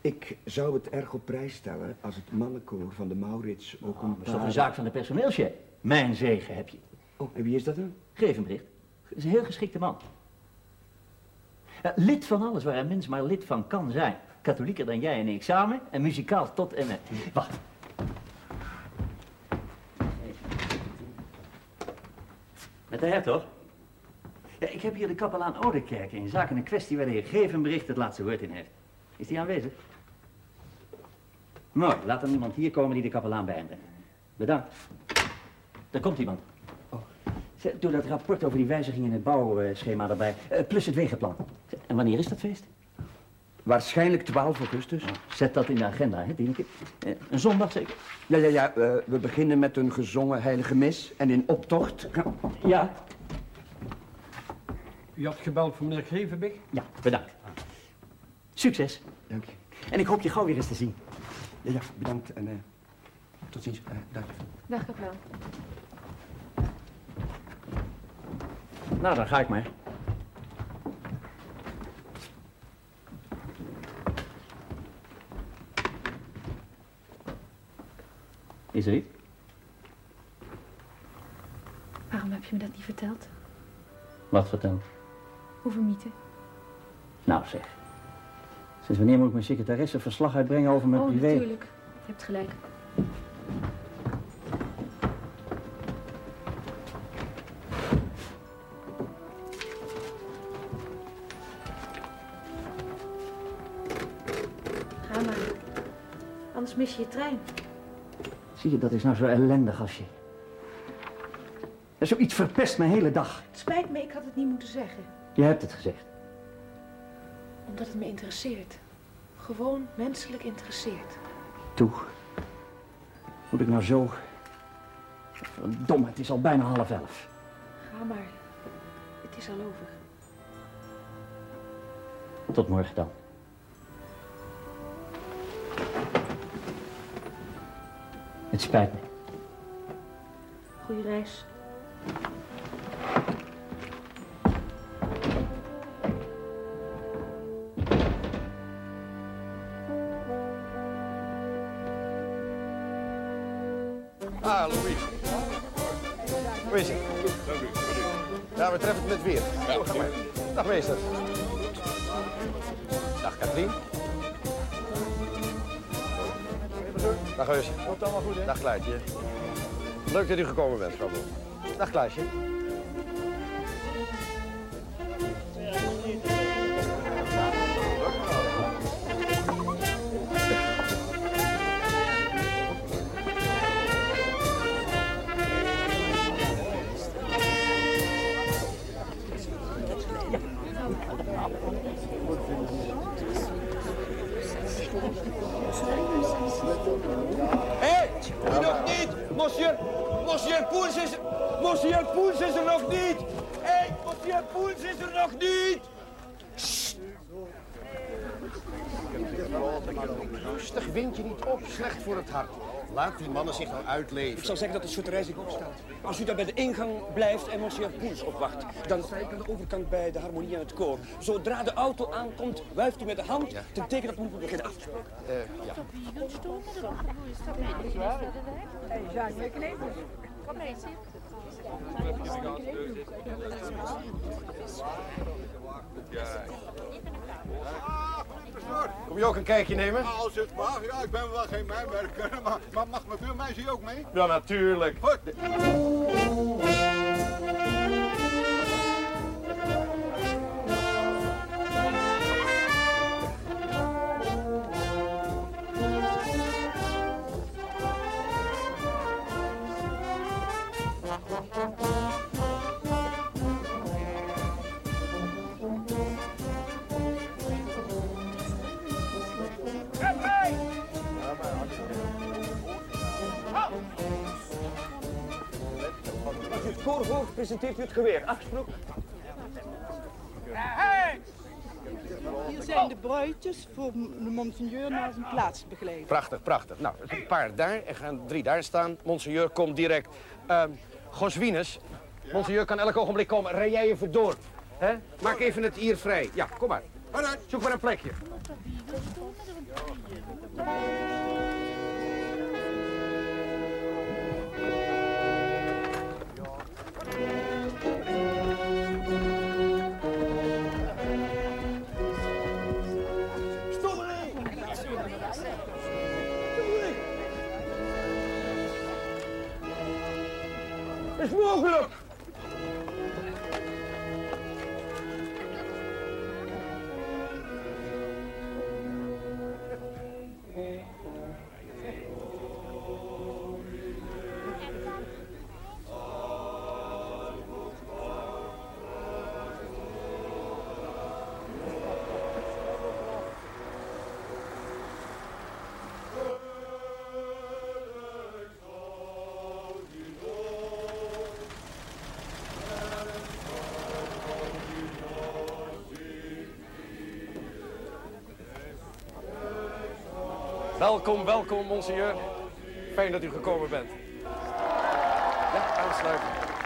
Ik zou het erg op prijs stellen als het mannenkoor van de Maurits ook een Dat is toch een zaak van de personeelschef. Mijn zegen heb je. Oh, en wie is dat dan? Geef een bericht. Dat is een heel geschikte man. Ja, lid van alles waar een mens maar lid van kan zijn. Katholieker dan jij in examen en muzikaal tot en met. Wacht. Met de hertog? Ja, ik heb hier de kapelaan Oudekerk in zaken een kwestie waar de heer Gevenbericht het laatste woord in heeft. Is die aanwezig? Mooi, laat dan iemand hier komen die de kapelaan bij hem brengt. Bedankt. Daar komt iemand. Oh. Doe dat rapport over die wijziging in het bouwschema erbij. eh, plus het wegenplan. En wanneer is dat feest? Waarschijnlijk 12 augustus. Zet dat in de agenda, hè, Dieneke? Eh, Een zondag zeker? Ja, ja, ja. eh, we beginnen met een gezongen heilige mis en in optocht... Ja. U had gebeld voor meneer Grevenbeek? Ja, bedankt. Succes. Dank je. En ik hoop je gauw weer eens te zien. Ja, ja bedankt en eh, tot ziens. Dank je. Dag, kapel. Nou, dan ga ik maar. Is er iets? Waarom heb je me dat niet verteld? Wat vertel? Over mythe. Nou zeg. Sinds wanneer moet ik mijn secretaresse verslag uitbrengen over mijn oh, privé? natuurlijk. Je hebt gelijk. Ga maar. Anders mis je je trein. Zie je, dat is nou zo ellendig als je... Zoiets verpest mijn hele dag. Het spijt me, ik had het niet moeten zeggen. Je hebt het gezegd. Omdat het me interesseert. Gewoon menselijk interesseert. Toe. Moet ik nou zo... Verdomme, het is al bijna half elf. Ga maar. Het is al over. Tot morgen dan. Het spijt me. Goeie reis. Leuk dat u gekomen bent, Boom. Dag, Kluisje. Rustig, wind je niet op. Slecht voor het hart. Laat die mannen zich nou uitleven. Ik zou zeggen dat de schutterij zich opstaat. Als u daar bij de ingang blijft en monsieur Poels opwacht, dan sta ik aan de overkant bij de harmonie en het koor. Zodra de auto aankomt, wuift u met de hand ten teken dat we moeten beginnen. Afgesproken? Eh, ja. Kom Kom je ook een kijkje nemen? Als het mag, ja, ik ben wel geen mijnwerker, maar, maar mag mijn buurmeisje ook mee? Ja, natuurlijk. Goed. Hoort, presenteert u het geweer. Afgesproken? Hier zijn de bruidjes voor de monseigneur naar zijn plaats begeleid. Prachtig, prachtig. Nou, er een paar daar en gaan drie daar staan. Monseigneur komt direct. Ehm Goswines, monseigneur kan elk ogenblik komen. Rij jij even door. hè? Maak even het hier vrij. Ja, kom maar. Zoek maar een plekje. Is mogelijk. Welkom, welkom, monseigneur. Fijn dat u gekomen bent. Ja, aansluiten.